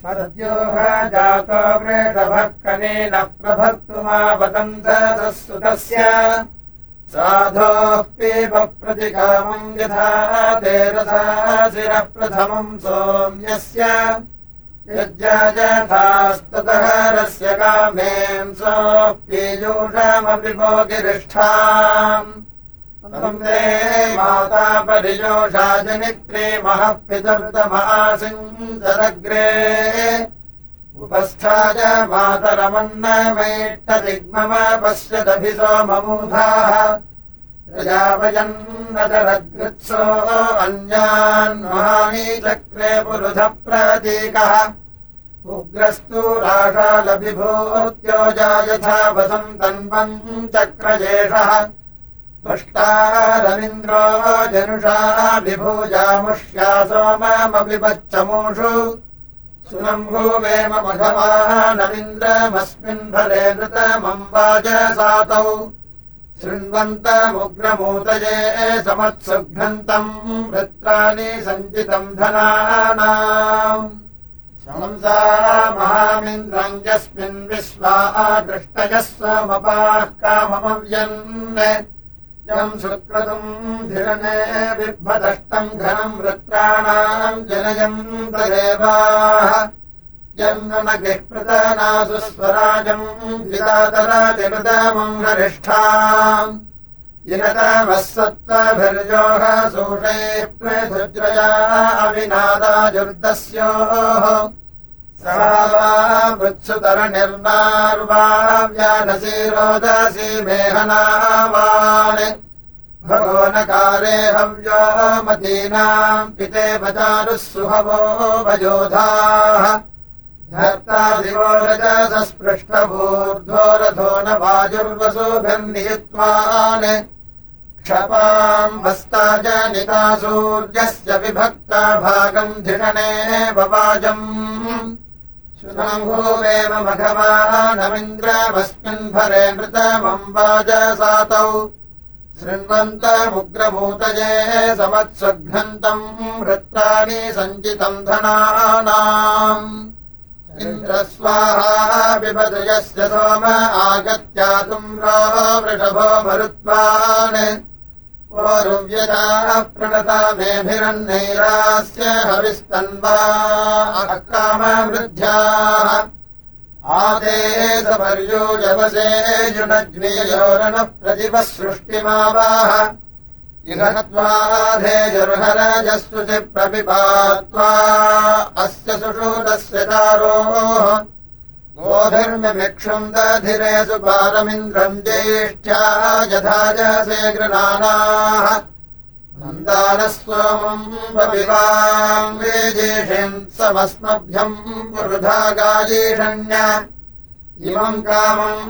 सद्योः जातो वृषभः कनेन प्रभक्तुमावदन्तः सुतस्य साधोः पीप प्रतिकामम् यथा तेरसाशिरः प्रथमम् सोम्यस्य। यज्ञायथास्ततः रस्य कामेम् सोः पीयूषमपि भोगिरिष्ठाम् वन्दे माता परिजोषा जनित्रे महः पितृतमासिञ्चदग्रे उपस्थाय मातरमन्नमैष्टदिग्मम पश्यदभिसो ममूधाः प्रजापयन्नतरद्गृत्सो अन्यान् महानी चक्रे पुरुधः प्रतीकः उग्रस्तु राषालभिभूत्योजा यथा वसन्तन्वम् चक्रजेषः पष्टारमिन्द्रो जनुषा विभूजामुष्या सोममपि पच्चमूषु सुनम्भूवेमघवानमिन्द्रमस्मिन् भरे नृतमम्बाजसातौ शृण्वन्तमुग्रमूतये समत्सुघ्नन्तम् वृत्राणि सञ्चितम् धनानाम्। शंसा महामिन्द्रम् यस्मिन् विश्वा दृष्टयः स्वमपाः काममव्यन् यम् सुक्रतुम् धिरणे बिभ्वदष्टम् घनम् वृत्राणाम् जनयन्तदेवाः यन्नगिः प्रतनासु स्वराजम् विदातराजकृतमम् हरिष्ठा जिनतमः सत्त्वभिर्योः सूषैः पृथुज्रया अविनादाजुर्दस्योः सा वा वृत्सुतरनिर्मार्वाव्यानसी रोदसी मेहनावान् भगवनकारे हव्यो मतीनाम् पिते वचारुः सुहवो वयोधाः। धर्ता दिवो रजसस्पृष्टभूर्ध्वो रथो न वाजुर्वसुभिर्नियुत्वान् क्षपाम् हस्ता जनिता सूर्यस्य विभक्ता भागम् धिषणे ववाजम् शुनम्भूवेव मघवानमिन्द्रमस्मिन् भरे नृतमम्बाजसातौ शृण्वन्तमुग्रमूतये समत्सुघ्नन्तम् वृत्तानि सञ्चितम् धनानाम्। इन्द्रस्वाहा विपदयस्य सोम आगत्यातुम्रो वृषभो मरुत्वान् ओरुव्यजाः प्रणता मेभिरन्नैरास्य हविस्तन्वा कामवृद्ध्याः आदे सपर्योजवसे युनज्ञयोरणः प्रतिपः सृष्टिमावाह इहत्वाधेजुर्हरजस्सु चि प्रपिपात्वा अस्य सुषूतस्य चारोः गोधर्ममिक्षुम् दधिरे सुपारमिन्द्रम् ज्येष्ठ्या यथा जसे गृणानाः मन्दानः सोमम् पपिवाम् वेजेषिन् समस्मभ्यम् पुरुधा गायीषण्य इमम् कामम्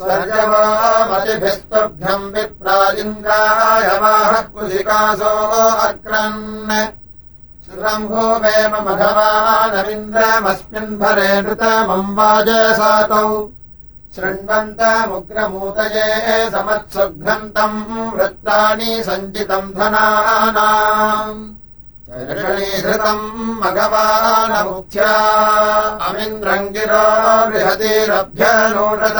स्वर्गवामतिभिस्तुभ्यम् कुशिकासो अक्रन्। श्रम्भो वेम मघवानमिन्द्रमस्मिन् भरे नृतमम् वाजसातौ शृण्वन्तमुग्रमूतये समत्सुघ्नन्तम् वृत्तानि सञ्चितम् धनानाम्। षणीधृतम् मघवानमुख्या अमिन्द्रम् गिरो बृहतीरभ्यनूषत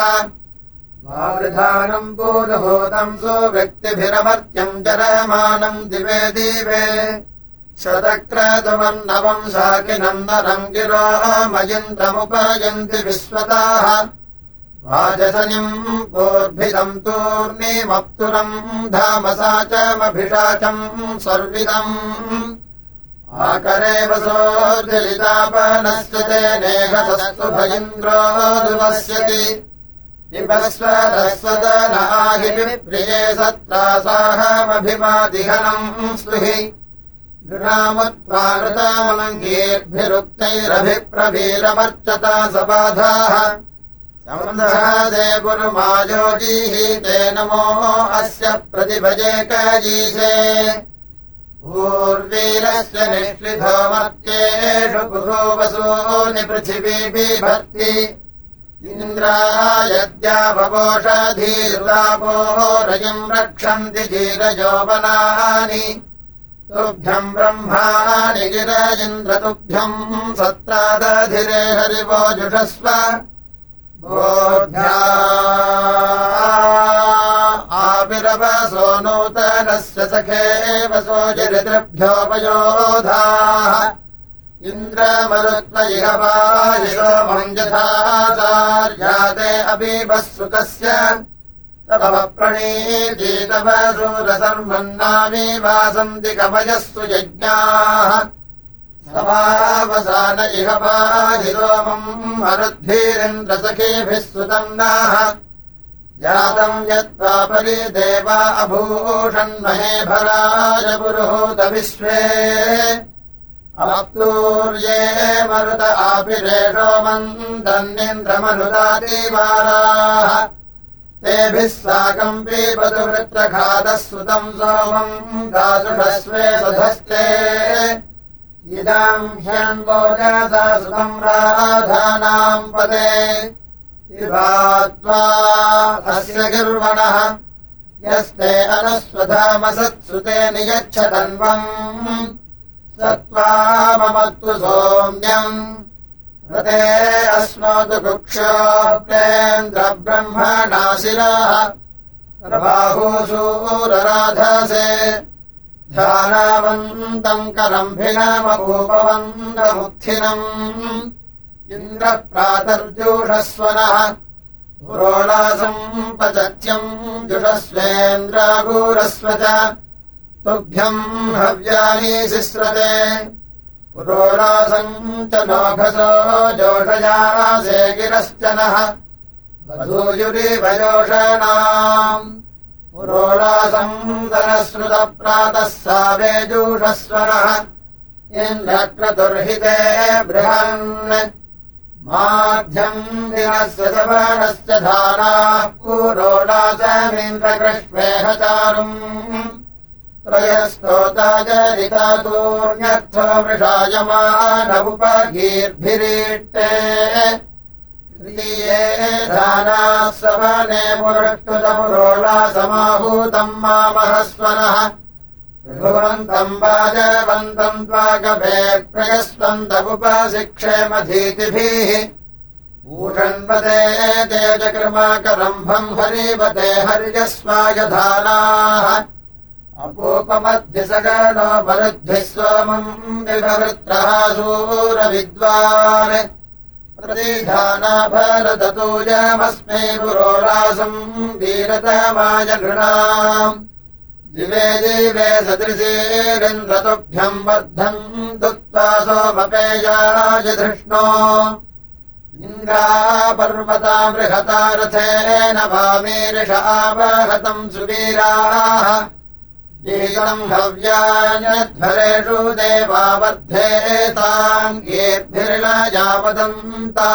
वावृधानम् पूर्वभूतम् सुव्यक्तिभिरमर्त्यम् जरमानम् दिवे दिवे। शतक्रतुमन्नवम् शाकिनम् नरम् गिरो मयिन्द्रमुपयन्ति विश्वताः। वाजसनिम् पूर्भिदम् तूर्णीमप्तुरम् धामसा च मभिषाचम् सर्विदम् आकरे वसोर्जलितापनस्य तेनेहसस्तु भयिन्द्रो दुवस्यति विप्रिये सत्रासाहमभिमादिहनम् स्तुहि नृणामुत्वानृतामङ्गीर्भिरुक्तैरभिप्रवीरमर्चता सबाधाः। संसहादे गुरुमायोजीः ते नमो अस्य प्रतिभजेकजीसे पूर्वीरस्य निःश्लिधो मर्त्येषु कुतो वसूनि पृथिवी बिभर्ति इन्द्रायद्यावोषधीर्लापो रयिम् रक्षन्ति धीरजोपनानि तुभ्यम् ब्रह्माणि गिर इन्द्रतुभ्यम् सत्रादधिरे हरिवो जुषस्व। बोध्या आविरवसो नूतनस्य सखे वसो जरितृभ्योपयोधाः इन्द्रमरुत्वयिहवायिरो मञ्जथाचार्याते अबीबः सुतस्य तव प्रणीतीतव सूरसर्वन्नामी वासन्ति कवयस्तु यज्ञाः। समावसान इह पाहिरोमम् मरुद्भिरिन्द्रसखीभिः सुतम् नाः जातम् यत्त्वापरि देवा अभूषन्महे भराय पुरुहूतविश्वे अप्तूर्ये मरुत आपिरेषो मन्दन्निन्द्रमनुदादिवाराः तेभिः साकम् पीपतु वृत्रघातः सुतम् सोमम् दासुषस्वे सधस्ते। इदाम् ह्यन्वोजसा सुतम् राधानाम् पदे। त्वा अस्य गिर्वणः यस्ते अनुस्वधामसत्सुते नियच्छतन्वम् स त्वा मम तु सोम्यम् रते अस्मोतु कुक्षोप्रेन्द्रब्रह्मणाशिराः प्रबाहूसूरराधसे ध्यानावन्तम् करम्भिनमपूपवन्तमुत्थिनम् इन्द्रः प्रातर्जूषस्वनः पुरोणासम् पचत्यम् जुषस्वेन्द्रागूरस्व च तुभ्यम् हव्यानि शिस्रते पुरोणासम् च नोघसो जोषयासे गिरश्च नः। वधूयुरिवयोषणाम् पुरोणासम् सरश्रुतप्रातः सावेजूषस्वरः इन्द्रक्रतुर्हिते बृहन्। माध्यम् दिनस्य सवर्णस्य धाराः। पुरोडाचमिन्द्रकृष्वेह चारुम् त्रयस्तोताचरितातूर्ण्यर्थो वृषायमानमुपगीर्भिरीट्टे त्रिये धानाः सवने पुरष्टुतपुरोडासमाहूतम् मामहस्वनः। भुवन्तम् वाजवन्तम् त्वागभे प्रयस्वन्तमुपशिक्षेमधीतिभिः ऊषण्वते तेजकृमाकरम्भम् हरिवते हर्यस्वायधानाः अपूपमध्यसगनो मरुद्भिः सोमम् विभवृत्रः सूरविद्वान् प्रतिधाना भरततूजमस्मै पुरोरासम् वीरतमाय नृणाम् दिवे दिवे सदृशेरिन्द्रतुभ्यम् वर्धम् दुक्त्वा सोमपेयाय धृष्णो। इन्द्रापर्वता बृहता रथेन वामीरिषावहतम् सुवीराः देवावर्धेताम् येद्भिर्न यावदन्ता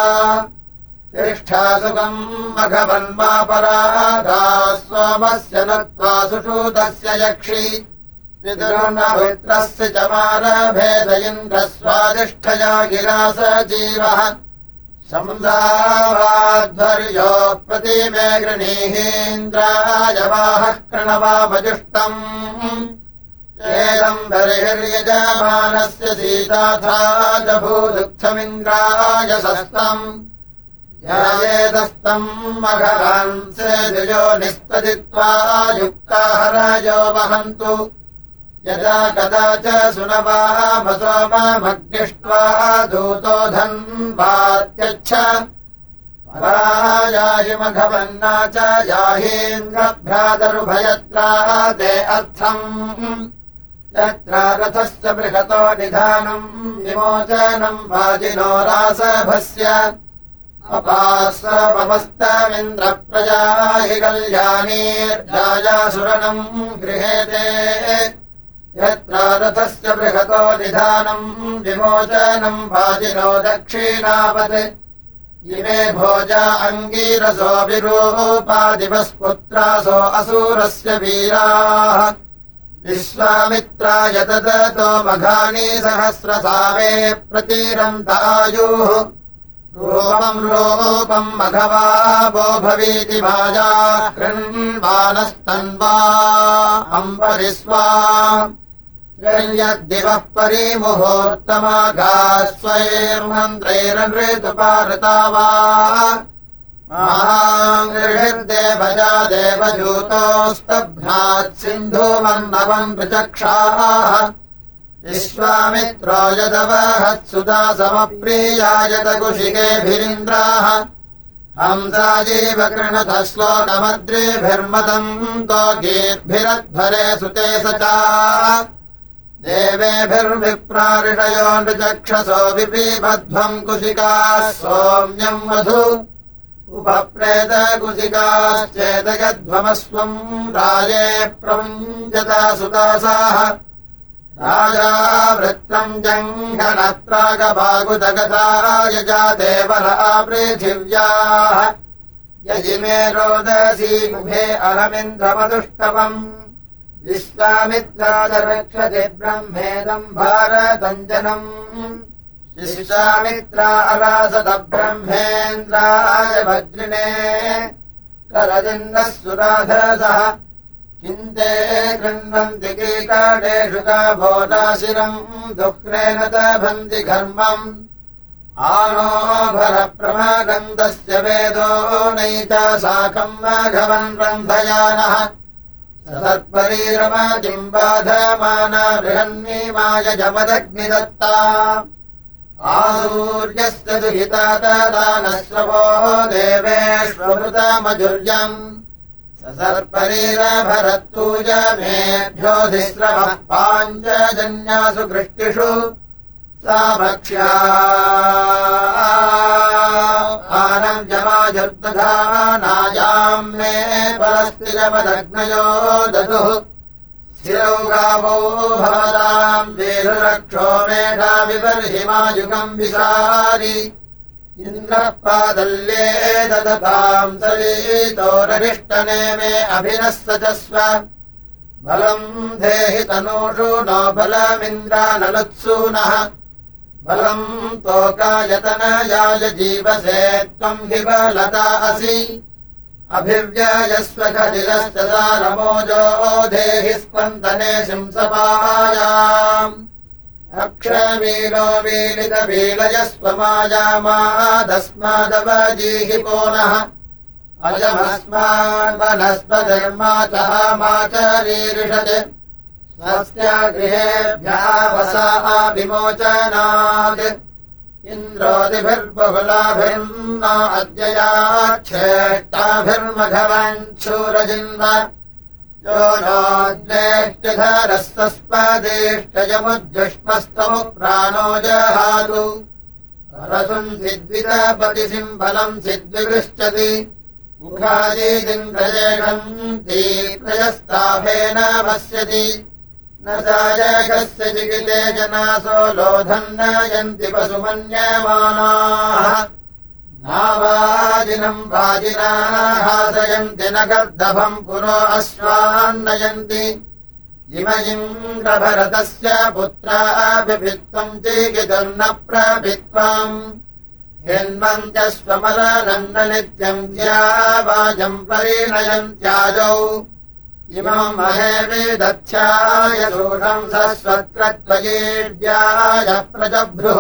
तिष्ठा सुखम् मघवन्मापराधा सोमस्य नत्वा सुषूतस्य यक्षि। पितुर्नवित्रस्य च मारभेद इन्द्रस्वादिष्ठया गिरा स जीवः संसावाध्वर्यो प्रतिमे गृणीहीन्द्रायवाहः कृणवामजुष्टम् एदम् बर्हिर्यजमानस्य सीताथा च भूदुःखमिन्द्राय सस्तम्। ेदस्तम् मघवांसे द्विजो निस्तदित्वा युक्ता हराजो वहन्तु यदा कदा च सुनवामसोमग्निष्ट्वा दूतो धन्वात्यच्छ। याहि मघवन्ना च याहीन्द्रभ्रातरुभयत्रा ते अर्थम्। यत्र रथस्य बृहतो निधानम् विमोचनम् वाजिनो रासभस्य। अपास्वपमस्तमिन्द्रप्रजा हि कल्याणीर्जायासुरणम् गृहेते यत्र रथस्य बृहतो निधानम् विमोचनम् वाजिनो दक्षिणावत् इमे भोजा अङ्गीरसो विरूपादिवस्पुत्रासो असूरस्य वीराः। विश्वामित्राय ददतो मघानी सहस्रसावे प्रतीरन्तायुः रूपम् रूपम् मघवा वो भवीति माया कृण्वानस्तन्वा अम्बरिस्वा यद्दिवः परिमुहूर्तमाघा स्वैर्मन्त्रैरनृतुपारता वा महाङ्गृहिर्देवजा देवजूतोस्तभ्नात् सिन्धुमन्नवम् प्रचक्षाः विश्वामित्रो यदवहत्सुदा समप्रियायत कुशिकेभिरिन्द्राः हंसाजीव कृणतः श्लोकमद्रिभिर्मतम् तो गीर्भिरध्वरे सुते स च देवेभिर्विप्रारिषयो नृचक्षसो विपीबध्वम् कुशिकाः सोम्यम् मधु उपप्रेतकुशिकाश्चेदगध्वमस्वम् राजे प्रमुञ्जता सुदासाः राजा वृत्तम् जङ्घनत्रागभागुदगता देवरा पृथिव्याः यजिमे रोदसी मुखे अहमिन्द्रमदुष्टवम् विश्वामित्रादरक्षति ब्रह्मेदम् भारतञ्जनम्। विश्वामित्रा अरासत ब्रह्मेन्द्राय वज्रिणे। करदिन्दः सुराधरसः किन्ते कृण्वन्ति कीकाटेषु भोदाशिरम् दुःखेन तभन्ति घर्मम्। आनो भरप्रमागन्धस्य वेदो नैता साकम् माघवन् रन्धयानः सर्परीरमाजिम् बाधमाना बृहन्मीमाय जमदग्निदत्ता। आसूर्यस्य दुहिता तदा नश्रवो देवेष्वमृतमजुर्यम् सर्परीरभरत्तूजमेभ्योऽधिस्रवः पाञ्चजन्यासु वृष्टिषु सा भक्ष्या आनम् जमाजुर्दधानायाम् मे परस्तिरमदग्नयो ददुः। स्थिरौ गावो भवताम् वेरुरक्षो मेढा विबर्हिमायुगम् विशारि इन्द्रः पादल्ये ददताम् सवीतोररिष्टने मे अभिनः सचस्व बलम् देहि तनूषु नो बलमिन्द्रानलुत्सूनः बलम् तोकायतनयाय जीवसे त्वम् हि बलता असि। अभिव्ययस्व खलिलश्च सारमोजो देहि स्पन्दने शिंसपायाम्। अक्षवीलो वीलितवीलयस्व मायामादस्मादवजीहि पोनः अयमस्मान् वनस्पधर्माचः माचरीरिषत् स्वस्य गृहेभ्यावसा विमोचनात्। इन्द्रोदिभिर्बहुलाभिर्न अद्ययाच्छेष्टाभिर्मघवञ्छूरजिन्व यो नोद्वेष्टधरस्तस्पदेष्टयमुद्युष्मस्तमु प्राणो जहातु। परसुम् सिद्वितपति सिम्बलम् सिद्विगृच्छति मुखादीदिन्द्रजेषन्ति प्रयस्ताभेन पश्यति न सायकस्य चिकिते जनासो लोधम् नयन्ति पशुमन्यमानाः। नावाजिनम् वाजिना हासयन्ति न गर्दभम् पुरो अश्वान्नयन्ति। इमयिन्द्रभरतस्य पुत्राभित्वम् चीकितुर्न प्रभित्वम्। हिन्वन्त्यस्वमलनन्न नित्यम् ज्यावाजम् परिणयन्त्याजौ इमम् महे विदध्याय शोषम् सस्वत्रत्वयेड्याय प्रजभ्रुः।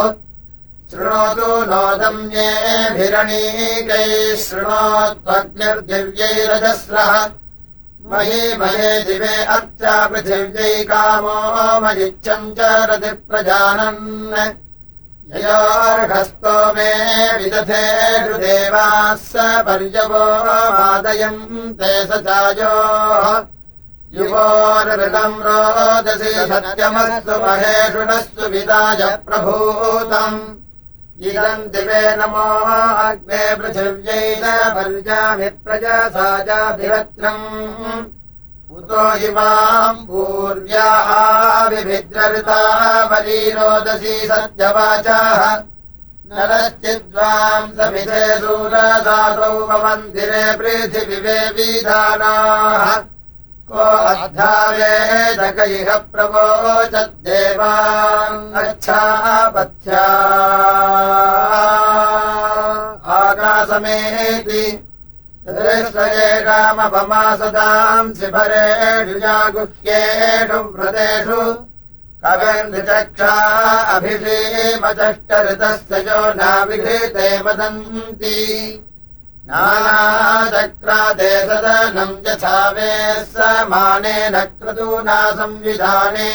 शृणोतु नोदम्येभिरणीकैः शृणोत्वग्निर्दिव्यैरजस्रः। मही महे दिवे अर्चा पृथिव्यै कामो मयिच्छम् च रतिप्रजानन् ययोर्हस्तो मे विदधे हृदेवाः स पर्यवो मादयम् ते स चायोः युवोरृतम् रोदसि सत्यमस्तु महेषुणस्तु इदम् दिवे नमो अग्ने पृथिव्यै च पर्यामि प्रजसा चाभिवत्रम् इमाम् पूर्व्याः विभिद्रऋतावलीरोदसी सत्यवाचाः। नरश्चिद्वाम् समिधे सूरसातौ मन्दिरे विधानाः को अद्धावेदक इह प्रवोचद्देवाम् अच्छा रामपमासदांसि भरेषु जागुह्येषु व्रतेषु। कविर्नृचक्षा अभिषेमचष्टऋतस्य यो नाविघृते वदन्ति। नानाचक्रादे सदनम् यथा वे समानेन क्रतूना संविधाने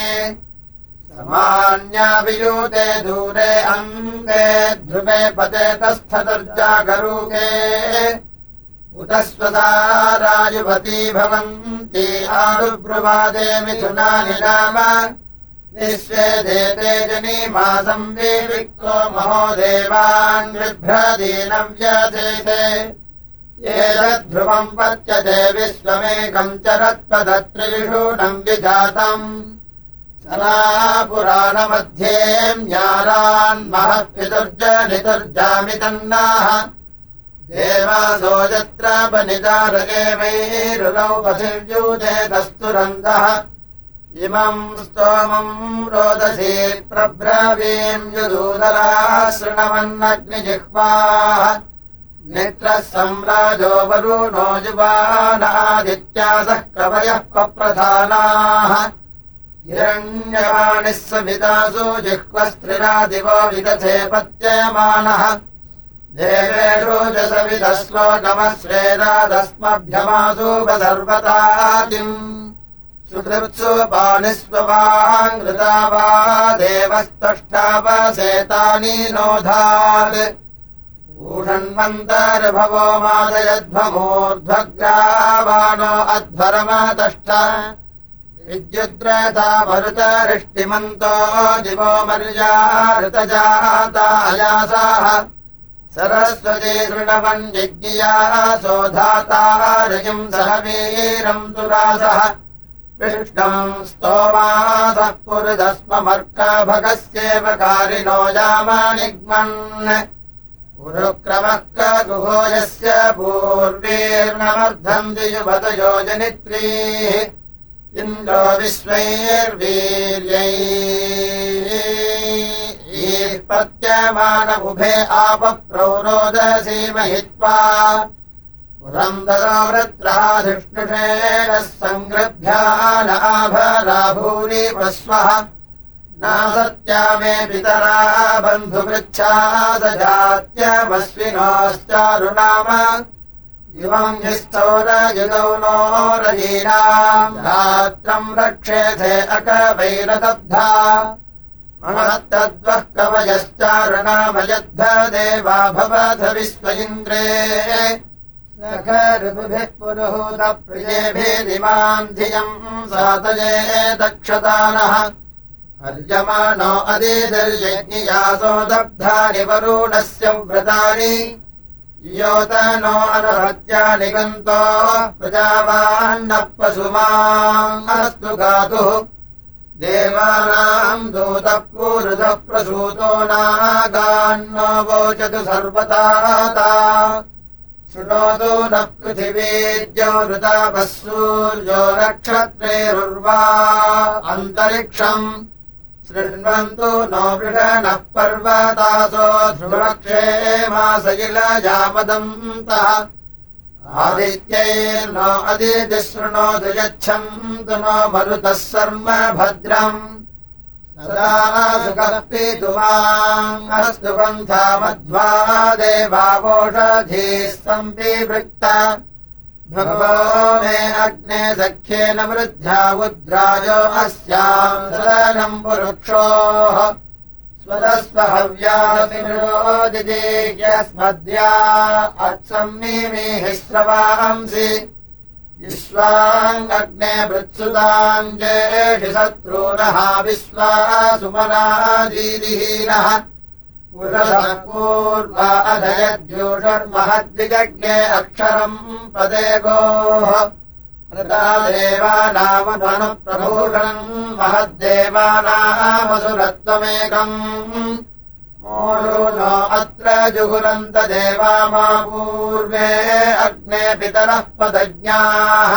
समान्याभियूते दूरे अङ्गे ध्रुवे पते तस्थतर्जागरूके उत स्वसारायुवती भवन्ति आरुब्रुवादे मिथुनानि नाम विश्वे देते जनीमासम् विविक्तो महो देवान् बिभ्रदीनम् व्यथेते एतद्ध्रुवम् पत्यते विश्वमेकम् चरत्पदत्रिषूणम् विजातम्। सदा पुराणमध्ये म्यारान्महः पितुर्जनितुर्जामितन्नाः देवासो यत्र वनितारगेवैरुगौ पथिव्यूतेतस्तुरन्दः इमम् स्तोमम् रोदसी प्रब्रवीम् युदूदरा शृणवन्नग्निजिह्वाः नेत्रः सम्राजो वरुणो युवानादित्यासः कवयः पप्रधानाः। हिरण्यवाणिः समितासु जिह्वस्त्रिरादिवो विदथे पत्यमानः देवेषु च सविदश्लोकमश्रेरादस्मभ्यमासूपसर्वतातिम् सुहृत्सु पाणिस्ववाङ्कृता वा देवस्तष्टावसेतानि नोधात्। ऊषण्मन्तर्भवो मादयध्वमूर्ध्वग्रावाणो अध्वरमतष्ट विद्युद्रथा मरुतरिष्टिमन्तो दिवो मर्या ऋतजातायासाः सरस्वती दृढवन् यज्ञिया सोधातारयम् सह वीरम् दुरासः। विष्णम् स्तोमासः पुरुदस्ममर्कभगस्येव कारिणो यामानिग्मन्। पुरुक्रमः गुहो यस्य पूर्वीर्णमर्धम् दियुवत योजनित्रीः इन्द्रो विश्वैर्वीर्यै पत्यमानमुभे आपप्रौरोदसीमहित्वा पुरन्दरो वृत्राधिष्णुषेणः सङ्गृभ्यानाभराभूरि प्रस्वः नासत्या मे पितरा बन्धुपृच्छा स जात्यमस्विनोश्चारुणाम इवम् निस्थौरयुगौ नो रजीनाम् रात्रम् रक्षेथे अकवैरदब्धा महत्तद्वः कवयश्चारुणामयद्ध देवा भवथ विश्व इन्द्रे सखरुभिः पुरुहूतप्रियेभिरिमाम् धियम् सातये दक्षतानः। अर्यमाणो अदीदर्यज्ञियासो दब्धानि वरुणस्य व्रतानि योतनो अनहत्यानि गन्तो प्रजावान्नः पशुमास्तु गातुः देवानाम् दूतः पूरुधः प्रसूतो नागान्नो वोचतु सर्वता शृणोतु नः पृथिवीद्यो ऋतापः सूर्यो नक्षत्रेरुर्वा। अन्तरिक्षम् शृण्वन्तु नो वृषणः पर्वतासो ध्रुवक्षेमासैलजामदन्तः आदित्यैर्नो अदितिशृणोतु यच्छन्तु नो मरुतः सर्म भद्रम् सदा सुकल्पितुमास्तु पन्था मध्वा देवावोषधीः सम्पिवृत्त भगवो मे अग्ने सख्येन वृद्ध्या उद्राजो अस्याम् सदनम् पुरुक्षोः। स्वदस्वहव्यादिदेह्यस्मद्या अत्सम्मीमिः स्रवांसि विश्वाङ्गग्ने वृत्सुताम् जेषि शत्रूनः विश्वा सुमनादीदिहीनः पूर्वा अधयद्यूषर्महद्विजज्ञे अक्षरम् पदे गोः देवानामनुप्रभूषणम् महद्देवानामसुरत्वमेकम् मोषो नो अत्र जुहुरन्त देवा मा पूर्वे अग्ने पितरः पदज्ञाः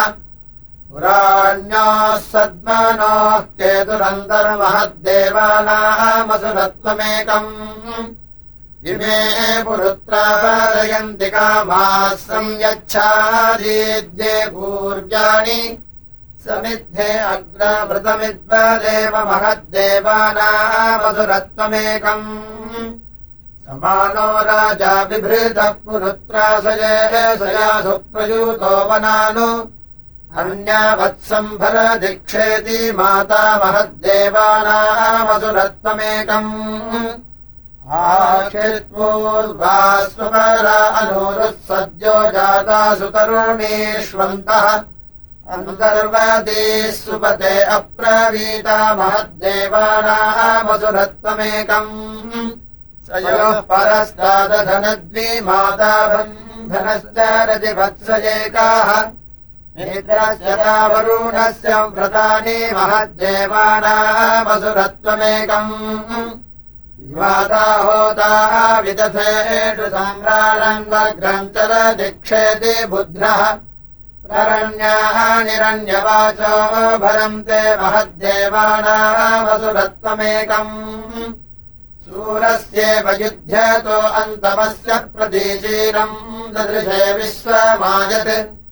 पुराण्योः सद्मनोः केतुरन्तर्महद्देवानामसुरत्वमेकम्। इमे पुरुत्रापादयन्ति कामाः संयच्छादीद्ये पूर्व्याणि समिद्धे अग्रवृतमिद्वदेव महद्देवानामसुरत्वमेकम्। समानो राजा बिभृतः पुरुत्रासये सया सुप्रयूतो वनानु अन्यावत्सम्भर दिक्षेति माता महद्देवानामसुरत्वमेकम् स्वरा अनुरुः सद्यो जाता सुतरुणीष्वन्तः अन्तर्वती सुपते अप्रवीता महद्देवानामसुरत्वमेकम् स योः परस्तादधनद्वि माता बन्धनश्च रतिवत्स एकाः नेत्रस्य व्रतानि महद्देवानामसुरत्वमेकम् माता होता विदथेषु सम्रारङ्गग्रन्थर दीक्षेति बुध्रः प्ररण्याः निरण्यवाचो भरन्ते महद्देवानामसुरत्वमेकम् सूरस्येव युध्यतो अन्तमस्य प्रतीचीरम् ददृशे विश्वमायत्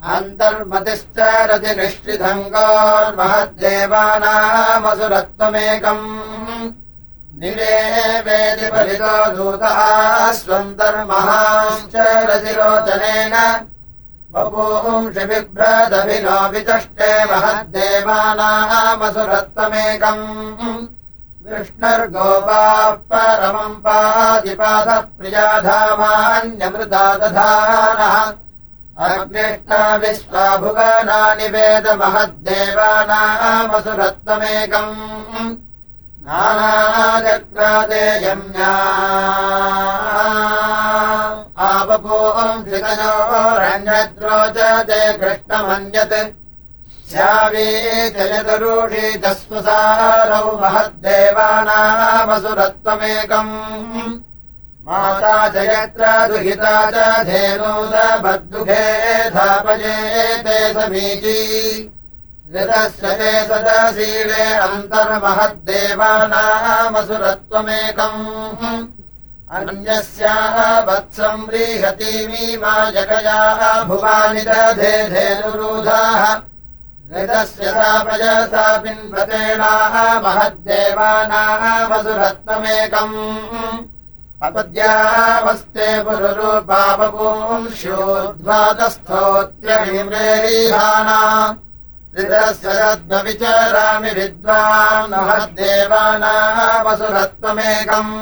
अन्तर्मतिश्च रतिनिष्ठितङ्गोर्महद्देवानामसुरत्वमेकम् निरेवेदिपरितो दूतः स्वन्तर्महाश्च रतिरोचनेन बभूंषिबिभ्रदभिनो विचष्टे महद्देवानामसुरत्वमेकम्। विष्णर्गोपाः परमम् पादिपादः प्रियाधामान्यमृता दधानः अग्निष्टा विश्वाभुवनानि वेदमहद्देवानामसुरत्वमेकम् नानाजक्रादे यम्या आपपूम् रण्यद्रोचते कृष्णमन्यत्। स्यावी जयतरुषि दस्वसारौ महद्देवानामसुरत्वमेकम् माता च दुहिता च धेनूदबद्दुघे धापयेते समीची। ऋतस्य ते सदशीले अन्तर्महद्देवानामसुरत्वमेकम् अन्यस्याः वत्सम् व्रीहतीमी मा जगयाः भुवानि दधे धेनुरूधाः। ऋतस्य सापयसा पिन्वतेनाः महद्देवानामसुरत्वमेकम् अपद्यावस्ते पुरुरूपावपुंस्योद्वातस्थोत्यभिम्रेरीहाना विचरामि विद्वान् महद्देवानामसुरत्वमेकम्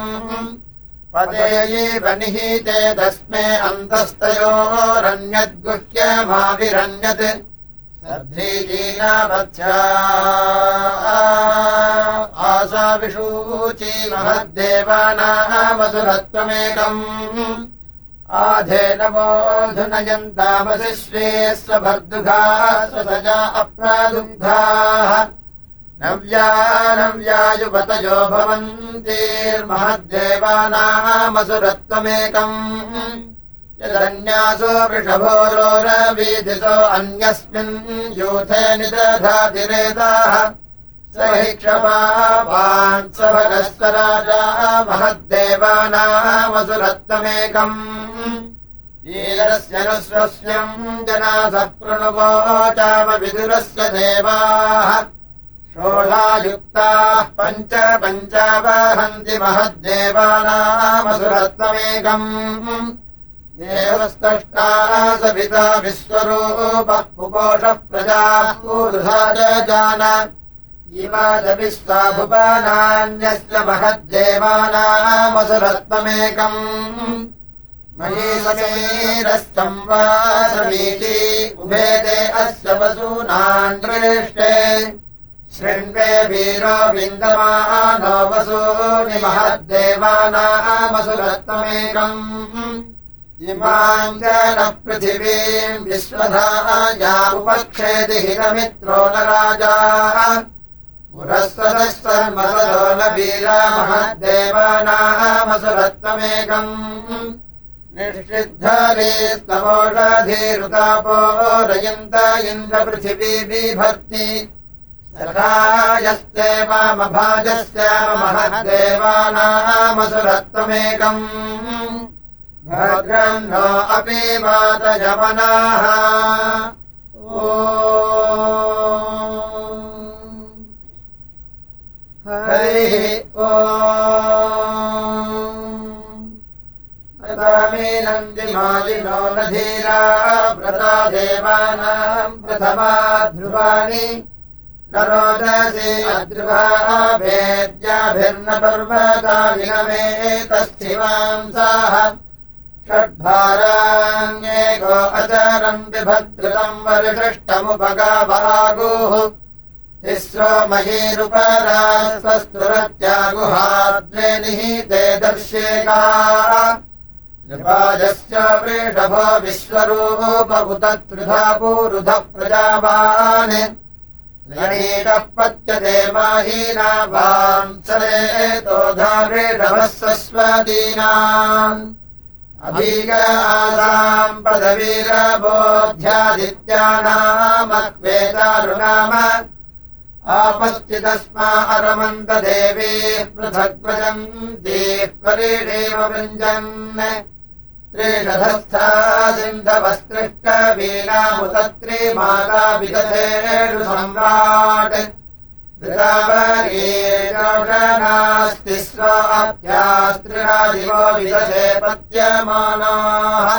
पदेयैव निहीते तस्मे अन्तस्तयोरन्यद्गुह्यमाविरन्यत् सद्धीजीनावत्स्या आसा विषूची महद्देवानामसुरत्वमेकम् आधेनवोऽधुनयन्तामसि स्वे स्वभर्दुघाः स्वसजा अप्रादुग्धाः। नव्या नव्यायुपतयो भवन्तीर्महद्देवानामसुरत्वमेकम् यदन्यासो वृषभोरोरवीधिसो अन्यस्मिन् यूथे निदधातिरेताः। स हि क्षमावान् स भगस्त राजा महद्देवानामसुरत्वमेकम्। वीरस्य न स्वस्यम् जनासः प्रणुवोचामविदुरस्य देवाः। षोढायुक्ताः पञ्च पञ्चावहन्ति महद्देवानामसुरत्वमेकम् देवस्तष्टाः सविता विश्वरूपः पुपोषः प्रजाः पूर्धा जान इमादविश्वाभुपानान्यस्य महद्देवानामसुरत्वमेकम् महीसमीरस्तम्वासमीची उभेदे अस्य वसूनान् दृष्टे। शृण्वे वीरो विन्दमानो वसूनि महद्देवानामसुरत्वमेकम् नः पृथिवीम् विश्वधाया उपक्षेति हितमित्रो न राजा। पुरःसदश्चर्मसरो न वीरामहद्देवानामसुरत्वमेकम् निःसिद्धरे स्तमोषधीरुतापो रयन्त इन्द्रपृथिवी बिभर्ति सखायस्ते वामभाजस्य महद्देवानामसुरत्वमेकम् भद्रम् नो अपि वातयवनाः ओ हरिः ओ मीनन्दिमालिनो न धीरा व्रता देवानाम् प्रथमा ध्रुवाणि न रोदसी अध्रुवा भेद्याभिर्न पर्वतानिगमे तस्थिवांसाः षड्भाराण्येको अचरम् विभद्रुतम् वरिषष्टमुपगाभागुः तिस्रो महीरुपरास्तुरत्यागुहाद्वे निहीते दर्शेका। ृपाजस्य वृषभो विश्वरूपभुत त्रिधा पूरुधः प्रजावान्। णीकः पच्यते माहीनावांसरेतो धावृषभः स्वस्वदीनाम् अभीगासाम् पदवीरबोध्यादित्यानामक्वेतारुणाम आपश्चिदस्मा अरमन्ददेवीः पृथग्वजन्तीः परीडेव वृञ्जन् त्रिषधस्था सिन्धवस्त्रिष्टवीणामुतत्रि माता विदधेषु सम्राट् नास्ति स्वाभ्यास्त्रिरादिवो विदधे पत्यमानाः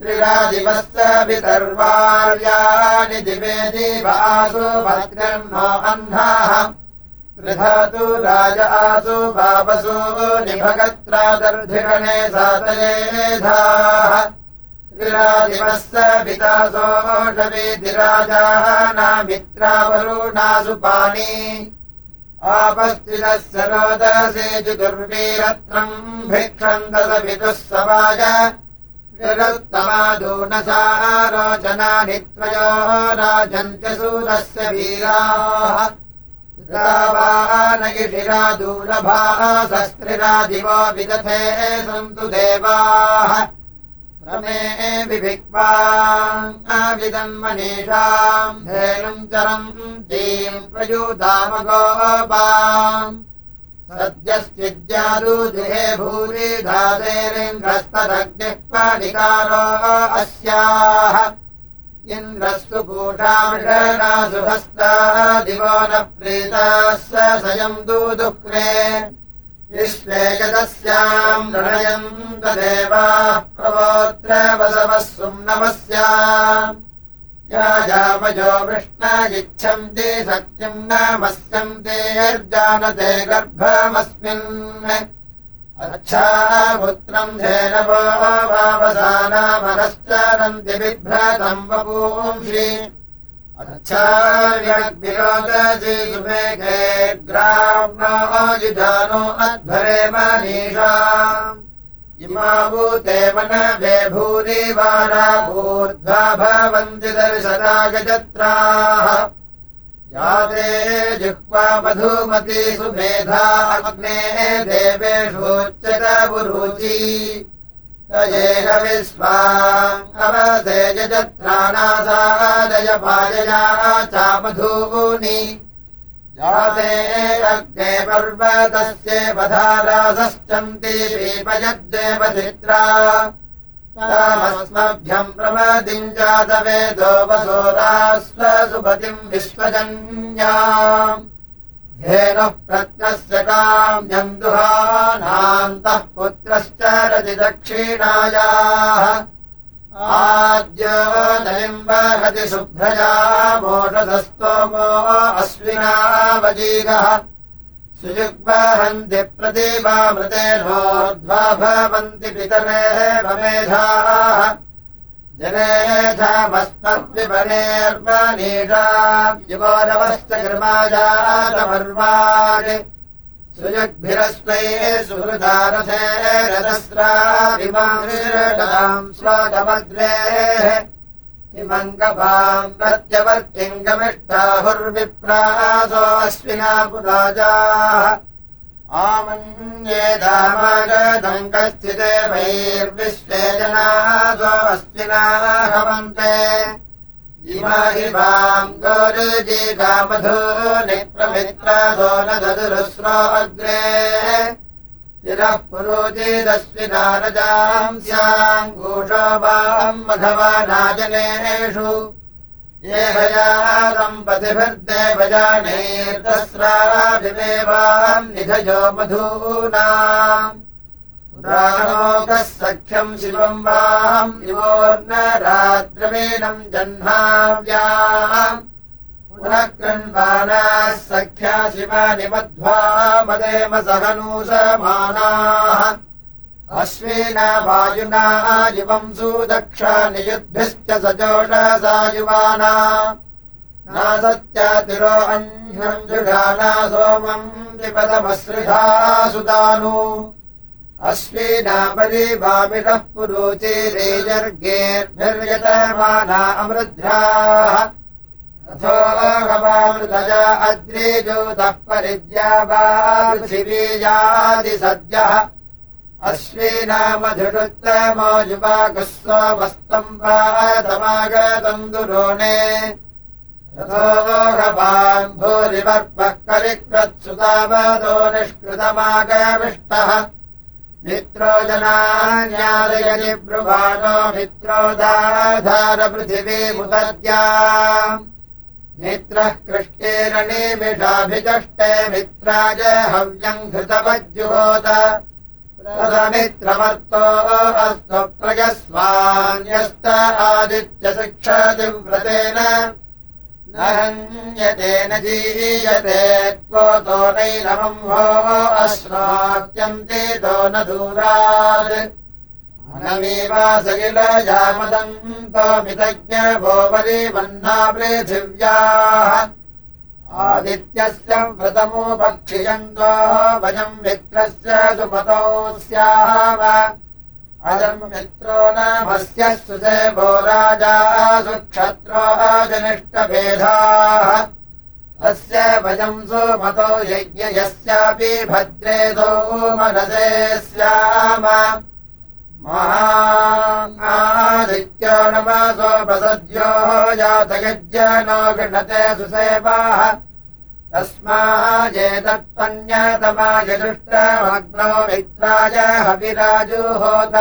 त्रिरादिवस्य विदर्वार्याणि दिवे दिवासु भद्रन्नो अह्नाः त्रिधातु राज आसु भावसु निभगत्रादर्धिगणे सातयेधाः त्रिरादिवस्य पितासोषवीतिराजाः नामित्रावरुणासु पाणी आपस्थितस्य रोदसे चतुर्वीरत्नम् भिक्षन्दसविदुः समाज त्रिरुत्तमादूनसा रोचनानि त्वयो राजन्त्यसूरस्य वीराः। शस्त्रिरादिवो विदथे सन्तु देवाः रमे विभिक्वाविदन्मनीषाम् धेनुम् चरम् जीम् प्रयूतामगोपाम् सद्यश्चिद्यादुहे भूरि धातेरिन्द्रस्तदग्निः पाणिकारो अस्याः। इन्द्रस्तु कूषामिषणासुभस्ता दिवो न प्रीताः सयम् दूदुक्रे विश्वे गतस्याम् नृणयम् तदेवाः प्रवोत्र वसवः सुम्नमस्याम् याजामजो वृष्णायिच्छन्ति सत्यम् न मस्यन्ते यर्जानते गर्भमस्मिन्। अच्छापुत्रम् धेनवो वावसानामनश्चरन्ति बिभ्रतम् वपूंषि ग्राम्णो युजानो अध्वरे मनीषा। इमा भूते मनभे भूरि वारा भूर्ध्वा भवन्ति दर्शदा गजत्राः याते जिह्वा मधुमती सुमेधा अग्ने देवेषोच्चत विश्वा अवसे यजत्राणासादय पायया च मधूनि याते अग्ने पर्वतस्य वधारासश्चन्ति पीपयद्देव चित्रा तामस्मभ्यम् प्रमदिम् जातवेदो वसोरास्वसुपतिम् विश्वजन्या धेनुः प्रत्नस्य काम्यम् दुहानान्तः पुत्रश्च रतिदक्षिणायाः आद्योदयम् वहति शुभ्रया मोषधस्तोमो अश्विनावजीगः सुयुग्वहन्ति प्रतिभामृतेनोर्ध्वा भवन्ति पितरेः मेधाः जनेधामस्मद्विपनेर्वनीषाब्जुगोरवश्च कृमाजातमर्वाणि सुयुग्भिरस्मै सुहृदारथे रथस्राभिमाम् श्लोकमग्रेः किमङ्गपाम् प्रत्यवर्तिङ्गमिष्टाहुर्विप्रासो अश्विना पुराजाः आमन्येदामागदङ्गस्थिते वैर्विश्वे जनासो अश्विना हवन्ते इमाहि वाम् गोरुजी कामधो निप्रमित्रासो न ददुरुस्रो अग्रे। चिरः पुरोचेदस्विनारजाम् स्याम् घोषो वाम् मघवा हयादम्पतिभिर्देवजानेर्दस्राभिमेवाम् निधयो मधूना राणोकः सख्यम् शिवम् वाम् युवोर्न राद्रवीणम् जह्नाव्याम् पुनः कृण्वानाः सख्या शिवानि मध्वा मदेम सहनूषमानाः अश्विना वायुना युवम् सुदक्षा नियुद्भिश्च सजोषसा युवाना। नासत्यातिरो अह्नम् जुषाना सोमम् विपदमसृधा सुदानु। अश्विना परिभामिषः पुरोचिरेजर्गेर्भिर्यतमाना अमृद्ध्याः अथो गवामृतजा अद्रिजोतः परिद्या वा पृथिवीयादिसद्यः अश्विनामधिषुत्तमो युवाकुः सोमस्तम् पातमागतम् दुरोणे रथोगवान् भूरिवर्पः करिकृत्सुतावतो निष्कृतमागमिष्टः मित्रो जनान्यादयति ब्रुवाणो मित्रोदाधारपृथिवीमुदद्या मित्रः कृष्टेरनिमिषाभिचष्टे मित्राय हव्यम् घृतवज्जुहोत मित्रमर्तो अस्तु प्रयस्वान्यस्त आदित्यशिक्षतिम् व्रतेन। न हन्यतेन जीयते त्वोतो नैनमम् भो अश्रात्यन्ते तो न दूरात्। अनमेवासगिलजामदन्तोमितज्ञ भो वरिमन्ना पृथिव्याः आदित्यस्य व्रतमोपक्षियन्तो वयम् मित्रस्य सुमतो स्याम अयम् मित्रो नामस्य सुसेवो राजा सुक्षत्रो जनिष्टभेदाः अस्य वयम् सुमतो यज्ञयस्यापि भद्रेदो मनसे स्याम महादित्यो नमसोपसद्यो जातयज्ञनो गृणते सुसेवाः। तस्माजेतत्पन्यतमायदुष्टमग्नो मित्राय हविराजुहोत।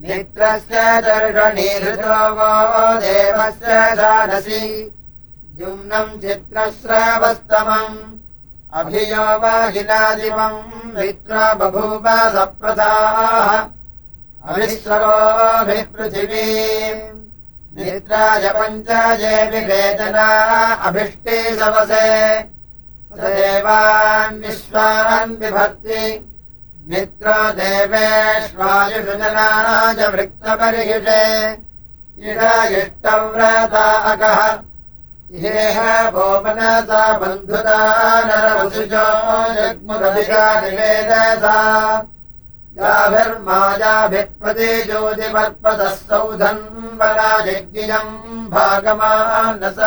मित्रस्य दर्शनीहृतो वो देवस्य सानसि युम्नम् चित्रस्रावस्तमम्। अभियो वाहिनादिवम् मित्र बभूव सप्रथाः अभिस्वरोभिः पृथिवी मित्राय पञ्चाये विवेदना अभिष्टे सवसे। स देवान् विश्वान् विभक्ति मित्रो देवेष्वायुषु जनाय वृत्तपरिहिषे। इडा इष्टव्रता अकः इहेह भो मनसा बन्धुता नरवसुजो जग्मुरधिका निवेदसा याभिर्मायाभिप्रति ज्योतिवर्पतः सौधन्वना यज्ञियम् भागमानस।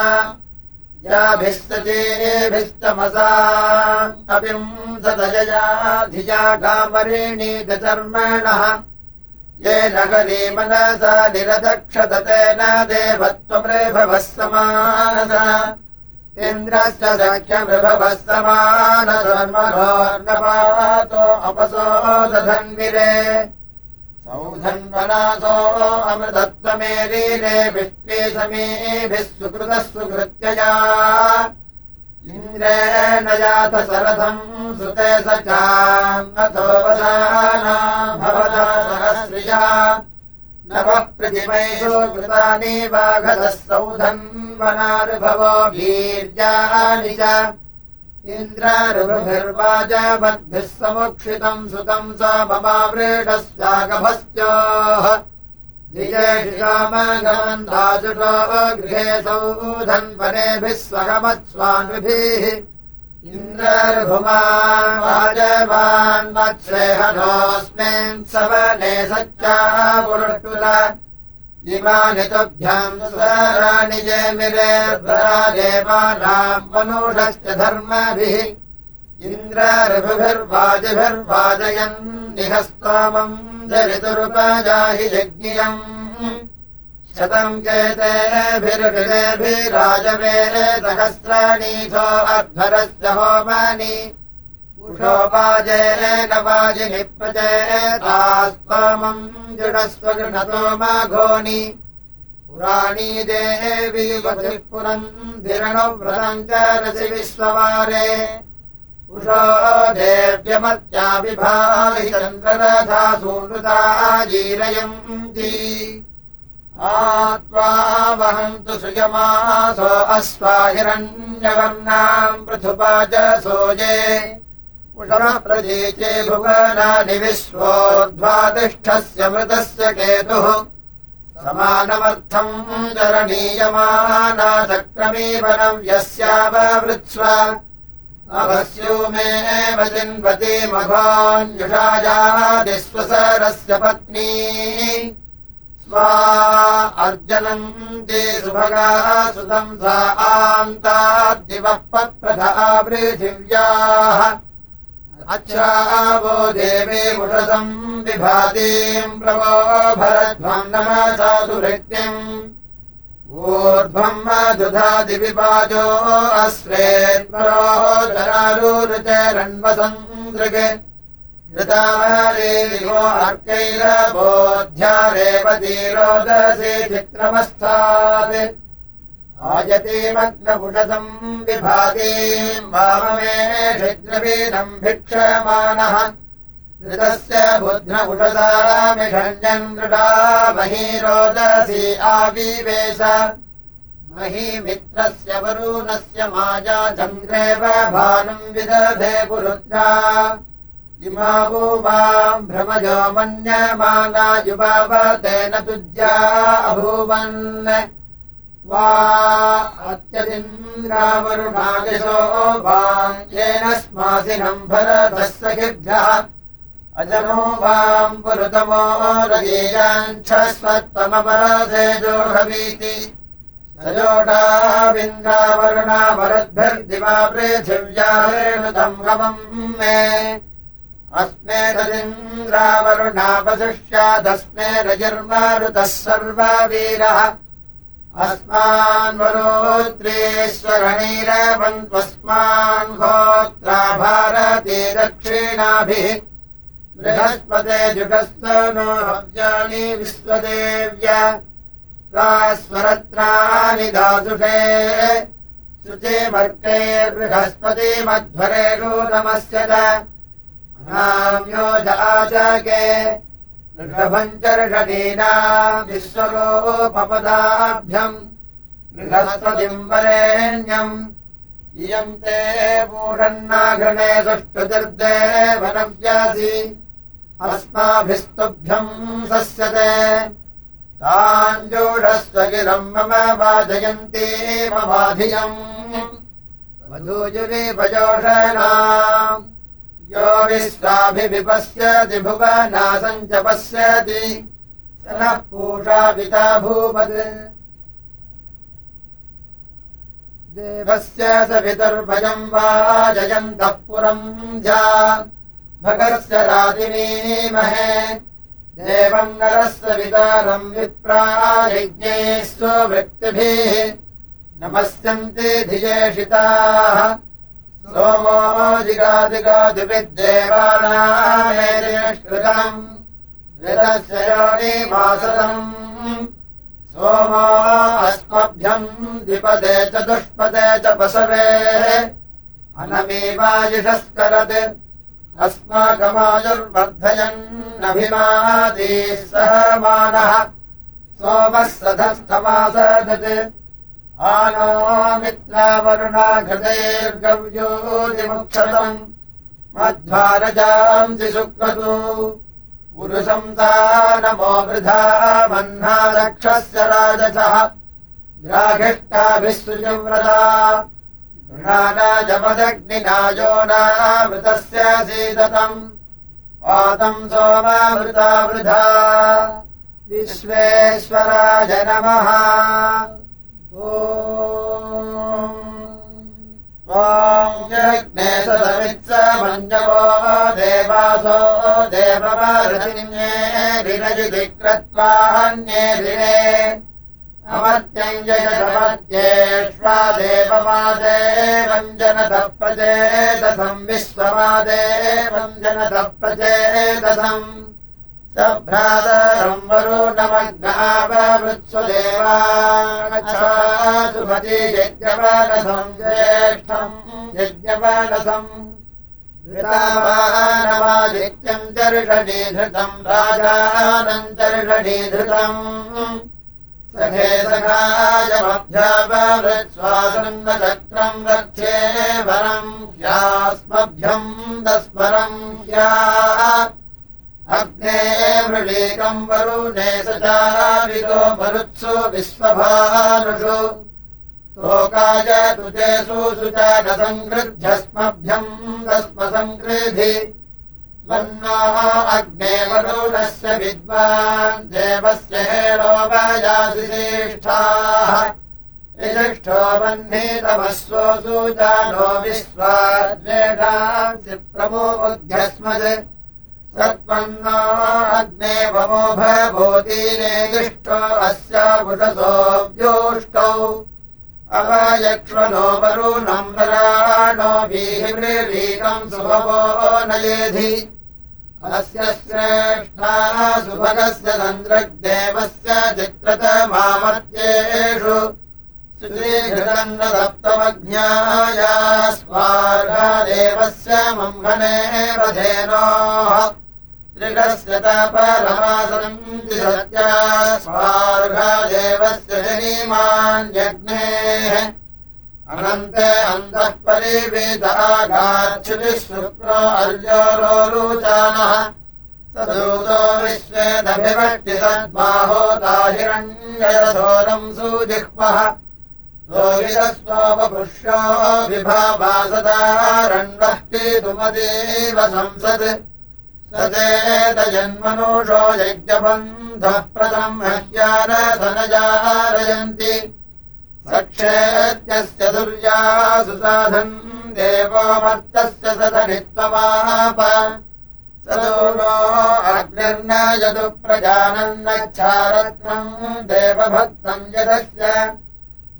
याभिः सचेभिस्तमसा अपिंसदजया धिया कामरेणीतचर्मणः ये नगरी मनसा निरदक्षततेन देवत्वमृभवः समानस इन्द्रश्च सख्यमृभवः समानधर्मनोर्नपातो अपसो दधन्विरे सौधन्वनासो अमृतत्वमेरीरे विष्णे समीभिः सुकृतः सुकृत्यया। इन्द्रेण जात सरथम् सुते स चाथो वसानाम् भवता सहस्रिया नवः प्रतिमैषु कृतानि वाघतः सौधन्वनानुभवो वीर्याणि च। इन्द्रारुभिर्वाजवद्भिः समुक्षितम् सुतम् स ममावृढस्यागभस्योः धिजेषिकामगमन्धाजुषो गृहे सौधन्वनेभिः स्वगमत्स्वामिभिः इन्द्रर्भुमान् वाजवान् वत्सेहनोऽस्मिन् सवने सच्चा पुरुष्टुल इमानि तुभ्याम् स्वराणि जयमिरे देवानाम् मनुषश्च धर्मभिः। इन्द्रर्भुभिर्वाजिभिर्वाजयन् निहस्तोमम् जरितुरुपजाहि यज्ञियम् शतम् केतेभिर्भिराजवेरे सहस्राणीथो अध्वरस्य होमानि। उषोपाजेन वाजिनि प्रचेतास्तमम् जुडस्व गृणतो माघोनि। पुराणी देवी च रसि विश्ववारे। उषो देव्यमत्या विभाहि चन्द्ररथा सूनृता जीरयन्ति आत्वा वहन्तु सुयमासो अस्वाहिरण्यवर्णाम् पृथुपा च सोजे प्रतीचे भुवनानि विश्वोद्वातिष्ठस्य मृतस्य केतुः। समानमर्थम् चरणीयमाना चक्रमीवनम् यस्यावृत्स्व अवस्यूमेव चिन्वति मघोऽन्युषायादिस्वसरस्य पत्नी स्वा अर्जनम् ते सुभगाः सुतम् सा आन्ताद्दिवः पप्रथा पृथिव्याः अच्छावो देवी मुषसम् विभातीम् प्रवो भरध्वम् नमसा सुभृत्यम् ऊर्ध्वम् मधुधादिविपाजो अस्रेत्परो धरारुचरण्वसन्दृग् रेवतीरोदसे चित्रमस्थात्। आयतीमग्नपुषसम् विभातीम् वाममे क्षिद्रवीदम् भिक्षमाणः। कृतस्य बुध्नपुषसामिषण्यम् दृढा महीरोदसी आविवेश। महीमित्रस्य वरुणस्य माया चन्द्रेव भानुम् विदधे पुरुद्रा इमावो वाम् भ्रमजो मन्यमाना युवावतेन तुज्या अभूवन्। वा अत्यदिन्द्रावरुणायशो वाम् येन स्मासिनम् भरतः सखिभ्यः अजनो वाम् पुरुतमो रयीयाञ्छस्वत्तमपरासेजोहवीति सजोडाविन्द्रावरुणावरद्भिर्दिवा पृथिव्यारेणुतम् हवम् मे अस्मे सर्ववीरः। अस्मान्वरोत्रेश्वरणीरवन्त्वस्मान् होत्रा भारती दक्षिणाभिः। बृहस्पते जुगस्त नो हव्यानि विश्वदेव्य। स्वरत्राणि दासुषे शुचिमर्कैर्बृहस्पति मध्वरेषु नमस्य ऋषभञ्चर्षणीना विश्वरोपपदाभ्यम् गृहस्पतिम्बरेण्यम्। इयम् ते पूषन्नाघृणे सुष्ठुतिर्देवनव्यासि। अस्माभिस्तुभ्यम् सस्यते। ताञ्जोषस्वगिरम् मम वाजयन्ती मधुजुरिभजोषणा यो विश्वाभिपश्यति भुवनासम् च पश्यति। स नः पूषा पिता भूपत्। देवस्य स पितुर्भजम् वा जयन्तः पुरम् जा भगस्य रातिमीमहे देवम् नरस्य वितारम् विप्रायज्ञैः स्ववृत्तिभिः नमस्यन्ति धियेषिताः सोमो जिगादिगादिविद्देवानामेष्कृतम् विदस्य योनिमासदम् सोमो अस्मभ्यम् द्विपदे च दुष्पदे च पशवेः अनमीवायुषस्करत् अस्माकमायुर्वर्धयन्नभिमादीः सह मानः। सोमः सधस्थमासदत् आनो मित्रावरुणाघृतैर्गव्योतिमुक्षतम् मध्वारजांसि सुक्रतु। पुरुषंसा नमो वृथा मह्ना रक्षस्य राजसः। ग्राघिष्टाभिः सुचिव्रता गृणानाजमदग्निनायो नामृतस्य सीदतम् पातम् सोमामृता वृथा विश्वेश्वराय नमः समित्स मञ्जवो देवासो देववारतिन्ये विरजिति कृत्वान्ये दिने अमर्त्यम् जयमर्त्येष्वा देवमादे वञ्जनतः प्रचेदसम् विश्वमादे वञ्जनतः यज्ञवानसम् ज्येष्ठम् यज्ञवानसम् ृतावानवादित्यम् चर्षणीधृतम् राजानम् चर्षणीधृतम् सखे सखायमभ्यावृत्स्वासन्नचक्रम् रक्षे वरम् ह्यास्मभ्यम् दस्वरम् ह्या अग्ने मृळीकम् वरुणे स चाविदो मरुत्सु विश्वभानुषु। लोकाय न सङ्गृध्यस्मभ्यम् दस्म सङ्कृधि वन्नो अग्ने वरुणस्य विद्वान् देवस्य हेणोपयासि श्रेष्ठाः विशिष्ठो वह्नितमस्वो सुजानो विश्वाद्वेषांसि प्रमोबुध्यस्मत् भूतीने दुष्टो अस्य पुषसोऽव्योष्टौ अवयक्ष्मनो वरुणम् वराणो वीहिमृलीकम् सुभवो नयेधि। अस्य श्रेष्ठाः सुभगस्य तन्द्रग्देवस्य चित्रतमामर्त्येषु श्रीघृतम् न सप्तमज्ञाया स्वार्गादेवस्य त्रिगस्य परमासनन्ति सत्या स्वार्घादेवस्य जनीमान्यग्नेः अनन्ते अन्तः परिवेदागाच्छुतिः शुक्रो अर्योरोचानः स दूतो विश्वेदभिवष्टि सद्बाहो दाहिरण्यरसोरम् सुजिह्वः रोहितस्वपुष्यो विभावासदारण्वष्टितुमदेव संसत् स यज्ञबन्धः प्रदम् मह्यारधनजारयन्ति सक्षेत्यस्य दुर्यासु साधन् देवोमर्तस्य सधनित्वमाप स दूरो अग्निर्न यदु प्रजानन्नच्छारत्नम् देवभक्तम् यदस्य।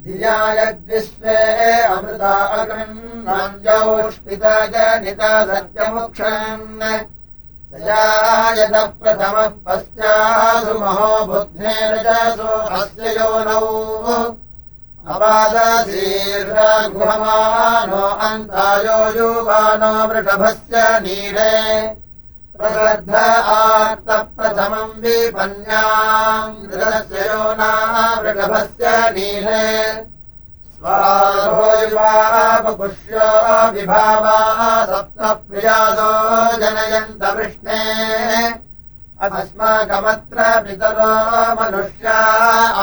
धिया यद्विश्वे अमृता अगृह्णाञ्जौष्पिता जनिता सत्यमुक्षन् यतः प्रथमः पश्चासु महो बुद्धेरजसो अस्य योनौ अपादशीर्षगुहमानो अन्तायो युवानो वृषभस्य नीरे। प्रसद्ध आर्तप्रथमम् विपन्याम् मृगस्य योना वृषभस्य नीरे स्वारोयुवापुष्यो विभावा सप्तप्रियासो जनयन्त वृष्णे अस्माकमत्र पितरो मनुष्या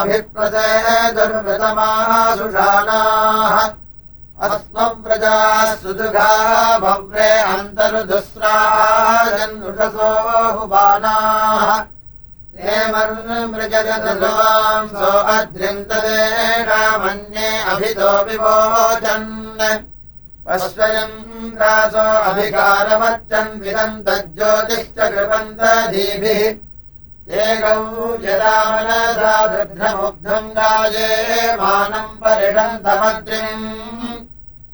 अभिप्रसे दुर्मृतमाः सुषाणाः अस्मम् प्रजाः सुदुघा भव्रे अन्तर्दुस्राजन्नुषसो हुबानाः मृजगतवांसो अद्रिन्तदेशामन्ये अभितो विवोचन् पश्वयन्द्रासो अभिकारमर्चन् विदन्तज्योतिश्च कृपन्तधीभिः एकौ यदा मनसा दृढमुग्धम् गाये मानम् परिषन्तमग्निम्